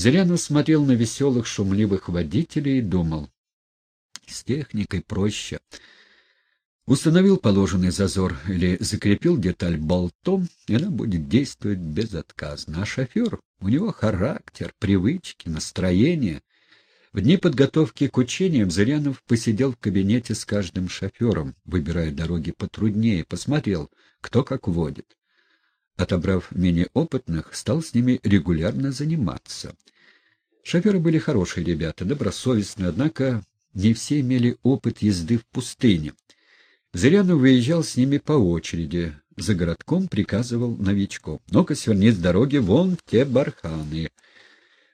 Зырянов смотрел на веселых, шумливых водителей и думал. С техникой проще. Установил положенный зазор или закрепил деталь болтом, и она будет действовать безотказно. А шофер, у него характер, привычки, настроение. В дни подготовки к учениям Зырянов посидел в кабинете с каждым шофером, выбирая дороги потруднее, посмотрел, кто как водит. Отобрав менее опытных, стал с ними регулярно заниматься. Шоферы были хорошие ребята, добросовестные, однако не все имели опыт езды в пустыне. Зырянов выезжал с ними по очереди, за городком приказывал новичком. «Ну-ка, сверни с дороги вон те барханы».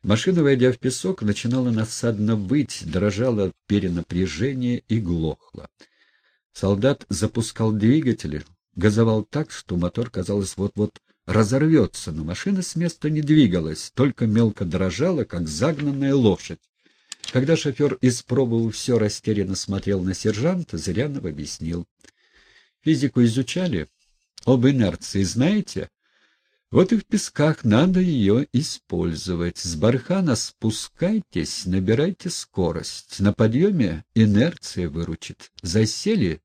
Машина, войдя в песок, начинала насадно выть, дрожала от перенапряжения и глохла. Солдат запускал двигатели, газовал так, что мотор, казалось, вот-вот разорвется, но машина с места не двигалась, только мелко дрожала, как загнанная лошадь. Когда шофер, испробовал все, растерянно смотрел на сержанта, Зырянов объяснил. «Физику изучали? Об инерции знаете? Вот и в песках надо ее использовать. С бархана спускайтесь, набирайте скорость. На подъеме инерция выручит. Засели?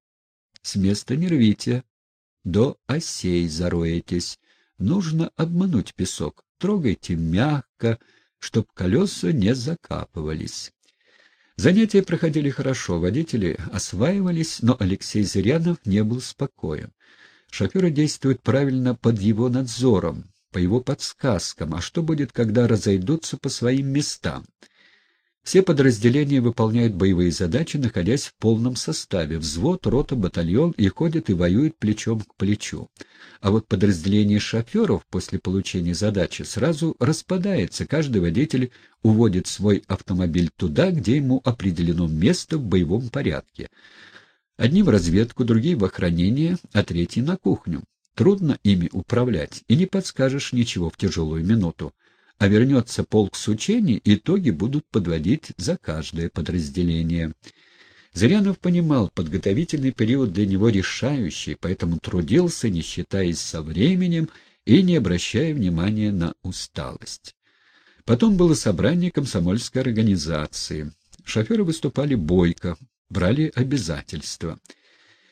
С места не рвите. До осей зароетесь. Нужно обмануть песок. Трогайте мягко, чтоб колеса не закапывались. Занятия проходили хорошо, водители осваивались, но Алексей Зырянов не был спокоен. Шоферы действуют правильно под его надзором, по его подсказкам, а что будет, когда разойдутся по своим местам? Все подразделения выполняют боевые задачи, находясь в полном составе. Взвод, рота, батальон и ходят и воюют плечом к плечу. А вот подразделение шоферов после получения задачи сразу распадается. Каждый водитель уводит свой автомобиль туда, где ему определено место в боевом порядке. Одни в разведку, другие в охранение, а третьи на кухню. Трудно ими управлять, и не подскажешь ничего в тяжелую минуту. А вернется полк с учений, итоги будут подводить за каждое подразделение. Зырянов понимал, подготовительный период для него решающий, поэтому трудился, не считаясь со временем и не обращая внимания на усталость. Потом было собрание комсомольской организации. Шоферы выступали бойко, брали обязательства.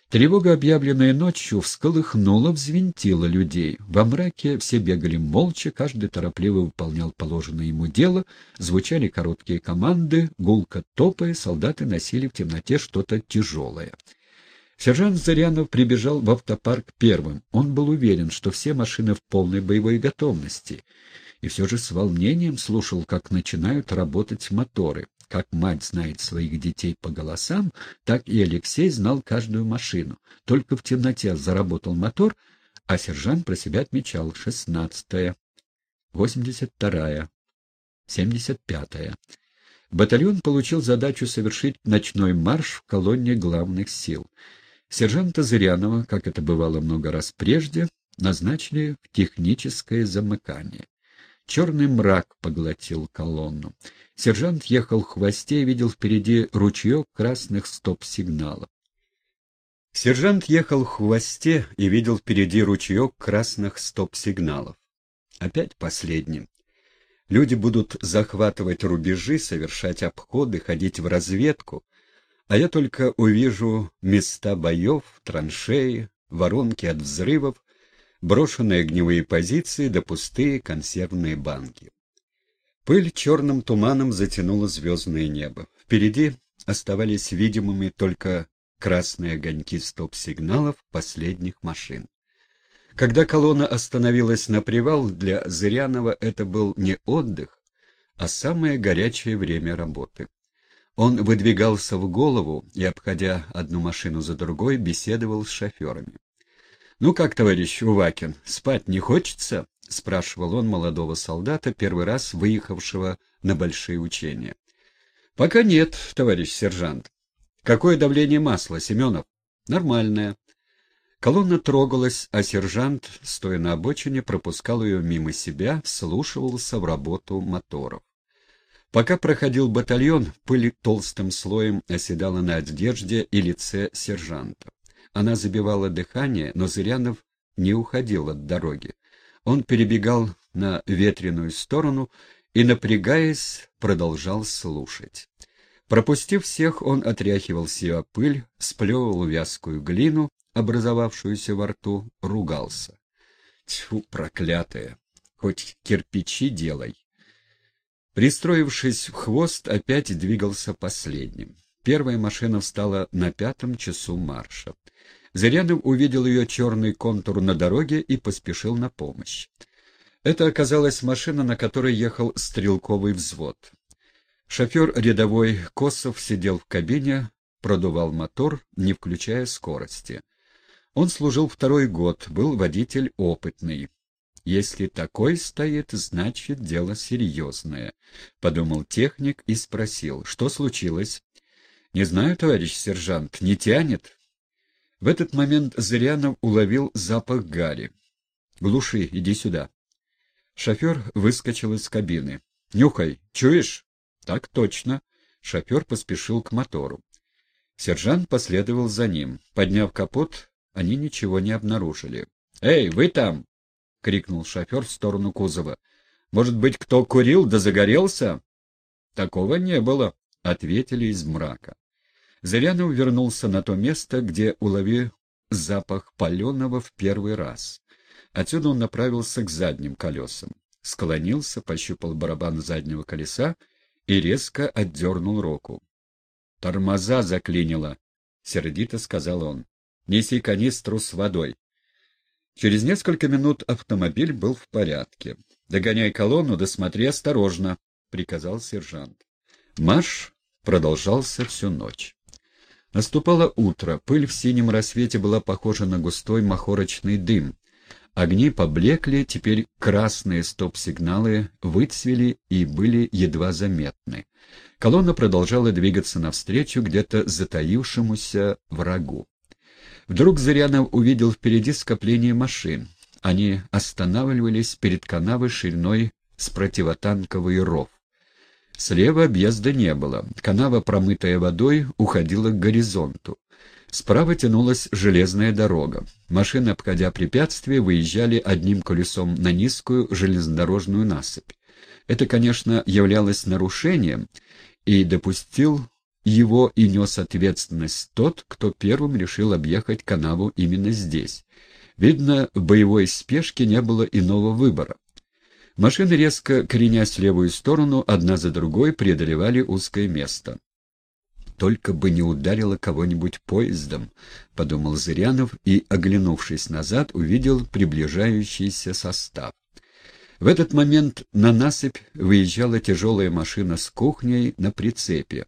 Тревога, объявленная ночью, всколыхнула, взвинтила людей. Во мраке все бегали молча, каждый торопливо выполнял положенное ему дело, звучали короткие команды, гулко топая, солдаты носили в темноте что-то тяжелое. Сержант Зарянов прибежал в автопарк первым. Он был уверен, что все машины в полной боевой готовности, и все же с волнением слушал, как начинают работать моторы. Как мать знает своих детей по голосам, так и Алексей знал каждую машину. Только в темноте заработал мотор, а сержант про себя отмечал шестнадцатая, восемьдесят вторая, семьдесят пятая. Батальон получил задачу совершить ночной марш в колонне главных сил. Сержанта Зырянова, как это бывало много раз прежде, назначили в техническое замыкание. Черный мрак поглотил колонну. Сержант ехал в хвосте и видел впереди ручеек красных стоп-сигналов. Сержант ехал в хвосте и видел впереди ручеек красных стоп-сигналов. Опять последним. Люди будут захватывать рубежи, совершать обходы, ходить в разведку, а я только увижу места боев, траншеи, воронки от взрывов, брошенные огневые позиции да пустые консервные банки. Пыль черным туманом затянула звездное небо. Впереди оставались видимыми только красные огоньки стоп-сигналов последних машин. Когда колонна остановилась на привал, для Зырянова это был не отдых, а самое горячее время работы. Он выдвигался в голову и, обходя одну машину за другой, беседовал с шоферами. «Ну как, товарищ Увакин, спать не хочется?» — спрашивал он молодого солдата, первый раз выехавшего на большие учения. «Пока нет, товарищ сержант. Какое давление масла, Семенов?» «Нормальное». Колонна трогалась, а сержант, стоя на обочине, пропускал ее мимо себя, слушался в работу моторов. Пока проходил батальон, пыль толстым слоем оседала на одежде и лице сержанта. Она забивала дыхание, но Зырянов не уходил от дороги. Он перебегал на ветреную сторону и, напрягаясь, продолжал слушать. Пропустив всех, он отряхивал себя пыль, сплевывал вязкую глину, образовавшуюся во рту, ругался. Тьфу, проклятая! Хоть кирпичи делай! Пристроившись в хвост, опять двигался последним. Первая машина встала на пятом часу марша. Зырянов увидел ее черный контур на дороге и поспешил на помощь. Это оказалась машина, на которой ехал стрелковый взвод. Шофер рядовой Косов сидел в кабине, продувал мотор, не включая скорости. Он служил второй год, был водитель опытный. «Если такой стоит, значит, дело серьезное», — подумал техник и спросил, что случилось. «Не знаю, товарищ сержант, не тянет?» В этот момент Зырянов уловил запах гари. «Глуши, иди сюда». Шофер выскочил из кабины. «Нюхай, чуешь?» «Так точно». Шофер поспешил к мотору. Сержант последовал за ним. Подняв капот, они ничего не обнаружили. «Эй, вы там!» — крикнул шофер в сторону кузова. «Может быть, кто курил да загорелся?» «Такого не было», — ответили из мрака. Зырянов вернулся на то место, где уловил запах паленого в первый раз. Отсюда он направился к задним колесам. Склонился, пощупал барабан заднего колеса и резко отдернул руку. «Тормоза заклинило», — сердито сказал он. «Неси канистру с водой». Через несколько минут автомобиль был в порядке. «Догоняй колонну, да смотри осторожно», — приказал сержант. Марш продолжался всю ночь. Наступало утро, пыль в синем рассвете была похожа на густой махорочный дым. Огни поблекли, теперь красные стоп-сигналы выцвели и были едва заметны. Колонна продолжала двигаться навстречу где-то затаившемуся врагу. Вдруг Зырянов увидел впереди скопление машин. Они останавливались перед канавой шириной с противотанковый ров. Слева объезда не было. Канава, промытая водой, уходила к горизонту. Справа тянулась железная дорога. Машины, обходя препятствия, выезжали одним колесом на низкую железнодорожную насыпь. Это, конечно, являлось нарушением, и допустил его и нес ответственность тот, кто первым решил объехать канаву именно здесь. Видно, в боевой спешке не было иного выбора. Машины, резко кренясь в левую сторону, одна за другой преодолевали узкое место. «Только бы не ударило кого-нибудь поездом», — подумал Зырянов и, оглянувшись назад, увидел приближающийся состав. В этот момент на насыпь выезжала тяжелая машина с кухней на прицепе.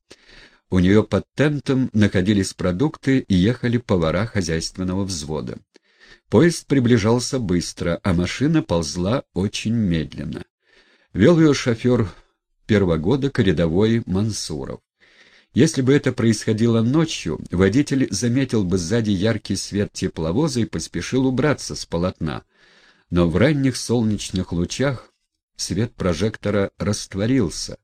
У нее под тентом находились продукты и ехали повара хозяйственного взвода. Поезд приближался быстро, а машина ползла очень медленно. Вел ее шофер первогодок рядовой Мансуров. Если бы это происходило ночью, водитель заметил бы сзади яркий свет тепловоза и поспешил убраться с полотна. Но в ранних солнечных лучах свет прожектора растворился.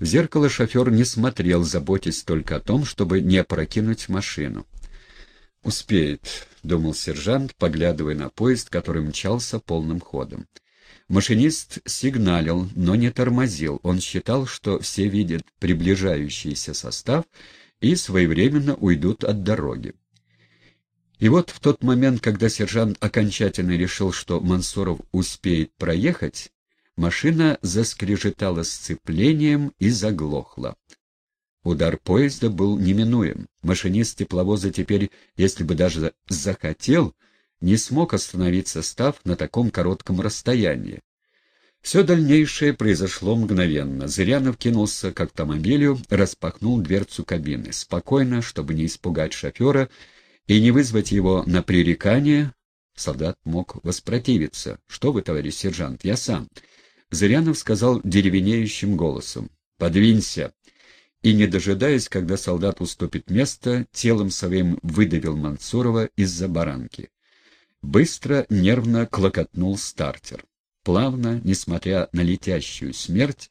В зеркало шофер не смотрел, заботясь только о том, чтобы не опрокинуть машину. «Успеет», — думал сержант, поглядывая на поезд, который мчался полным ходом. Машинист сигналил, но не тормозил. Он считал, что все видят приближающийся состав и своевременно уйдут от дороги. И вот в тот момент, когда сержант окончательно решил, что Мансуров успеет проехать, машина заскрежетала сцеплением и заглохла. Удар поезда был неминуем. Машинист тепловоза теперь, если бы даже захотел, не смог остановить состав на таком коротком расстоянии. Все дальнейшее произошло мгновенно. Зырянов кинулся к автомобилю, распахнул дверцу кабины. Спокойно, чтобы не испугать шофера и не вызвать его на пререкание, солдат мог воспротивиться. «Что вы, товарищ сержант, я сам». Зырянов сказал деревенеющим голосом. «Подвинься» и, не дожидаясь, когда солдат уступит место, телом своим выдавил Мансурова из-за баранки. Быстро, нервно клокотнул стартер. Плавно, несмотря на летящую смерть,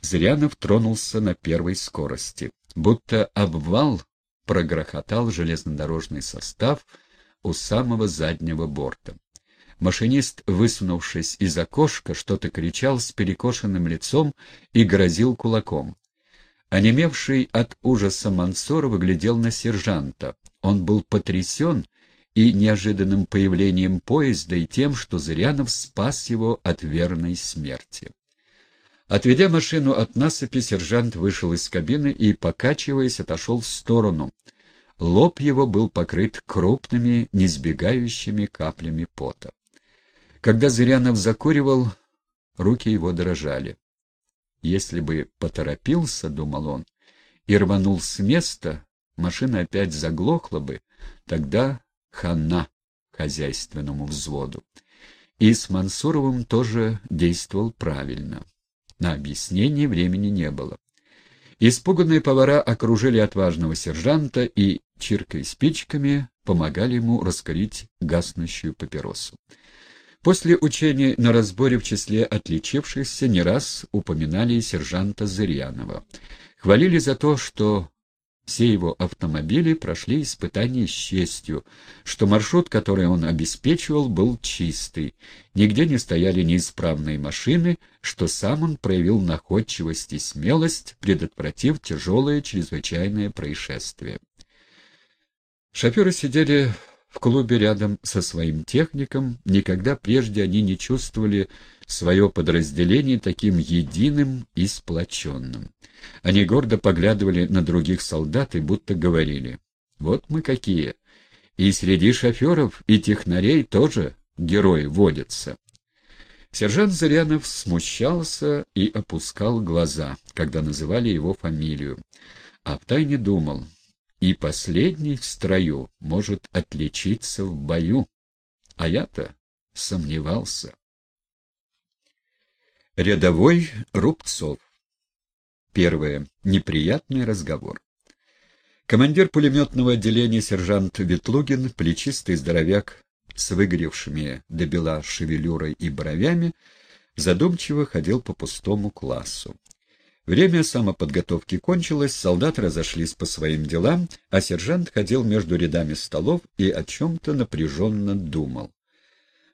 Зырянов тронулся на первой скорости. Будто обвал прогрохотал железнодорожный состав у самого заднего борта. Машинист, высунувшись из окошка, что-то кричал с перекошенным лицом и грозил кулаком. Онемевший от ужаса Мансор выглядел на сержанта. Он был потрясен и неожиданным появлением поезда, и тем, что Зырянов спас его от верной смерти. Отведя машину от насыпи, сержант вышел из кабины и, покачиваясь, отошел в сторону. Лоб его был покрыт крупными, несбегающими каплями пота. Когда Зырянов закуривал, руки его дрожали. Если бы поторопился, — думал он, — и рванул с места, машина опять заглохла бы, тогда хана хозяйственному взводу. И с Мансуровым тоже действовал правильно. На объяснение времени не было. Испуганные повара окружили отважного сержанта и, чиркая спичками, помогали ему раскорить гаснущую папиросу. После учений на разборе в числе отличившихся не раз упоминали сержанта Зырянова. Хвалили за то, что все его автомобили прошли испытания с честью, что маршрут, который он обеспечивал, был чистый, нигде не стояли неисправные машины, что сам он проявил находчивость и смелость, предотвратив тяжелое чрезвычайное происшествие. Шоферы сидели клубе рядом со своим техником, никогда прежде они не чувствовали свое подразделение таким единым и сплоченным. Они гордо поглядывали на других солдат и будто говорили, «Вот мы какие! И среди шоферов и технарей тоже герои водятся». Сержант Зырянов смущался и опускал глаза, когда называли его фамилию, а втайне думал, и последний в строю может отличиться в бою. А я-то сомневался. Рядовой Рубцов. Первое. Неприятный разговор. Командир пулеметного отделения сержант Ветлугин, плечистый здоровяк с выгоревшими до бела шевелюрой и бровями, задумчиво ходил по пустому классу. Время самоподготовки кончилось, солдаты разошлись по своим делам, а сержант ходил между рядами столов и о чем-то напряженно думал.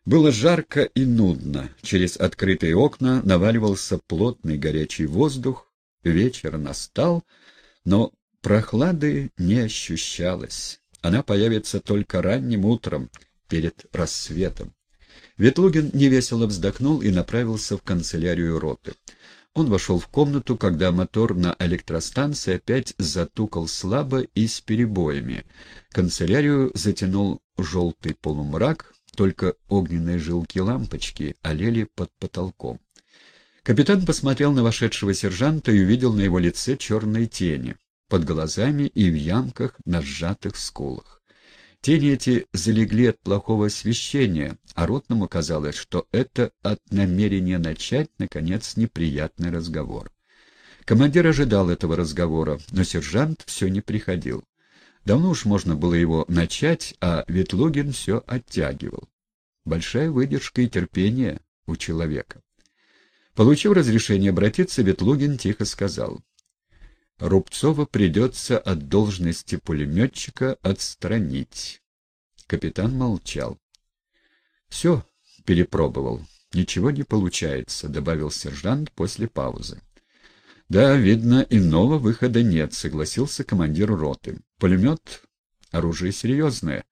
Было жарко и нудно, через открытые окна наваливался плотный горячий воздух, вечер настал, но прохлады не ощущалось. Она появится только ранним утром, перед рассветом. Ветлугин невесело вздохнул и направился в канцелярию роты. Он вошел в комнату, когда мотор на электростанции опять затукал слабо и с перебоями. Канцелярию затянул желтый полумрак, только огненные жилки лампочки олели под потолком. Капитан посмотрел на вошедшего сержанта и увидел на его лице черные тени, под глазами и в ямках на сжатых скулах. Тени эти залегли от плохого освещения, а ротному казалось, что это от намерения начать, наконец, неприятный разговор. Командир ожидал этого разговора, но сержант все не приходил. Давно уж можно было его начать, а Ветлугин все оттягивал. Большая выдержка и терпение у человека. Получив разрешение обратиться, Ветлугин тихо сказал. Рубцова придется от должности пулеметчика отстранить. Капитан молчал. — Все, перепробовал. Ничего не получается, — добавил сержант после паузы. — Да, видно, иного выхода нет, — согласился командир роты. Пулемет — оружие серьезное.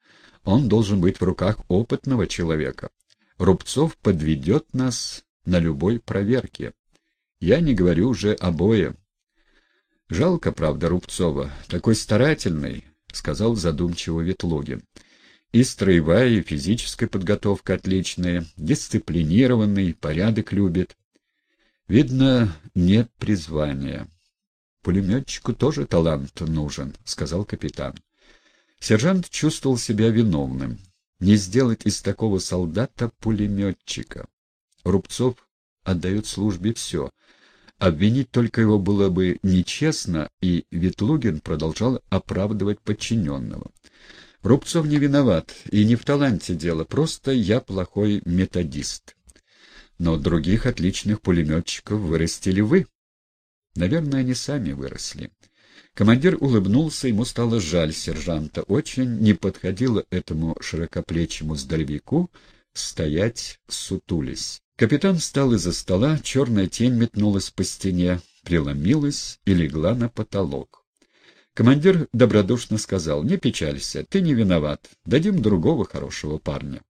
Он должен быть в руках опытного человека. Рубцов подведет нас на любой проверке. Я не говорю уже о бое. Жалко, правда, Рубцова, такой старательный, — сказал задумчиво Ветлугин. И строевая, и физическая подготовка отличная, дисциплинированный, порядок любит. Видно, нет призвания. Пулеметчику тоже талант нужен, — сказал капитан. Сержант чувствовал себя виновным. Не сделать из такого солдата пулеметчика. Рубцов отдает службе все — Обвинить только его было бы нечестно, и Ветлугин продолжал оправдывать подчиненного. Рубцов не виноват, и не в таланте дело, просто я плохой методист. Но других отличных пулеметчиков вырастили вы. Наверное, они сами выросли. Командир улыбнулся, ему стало жаль сержанта. Очень не подходило этому широкоплечему здоровяку стоять, сутулись. Капитан встал из-за стола, черная тень метнулась по стене, преломилась и легла на потолок. Командир добродушно сказал, «Не печалься, ты не виноват, дадим другого хорошего парня».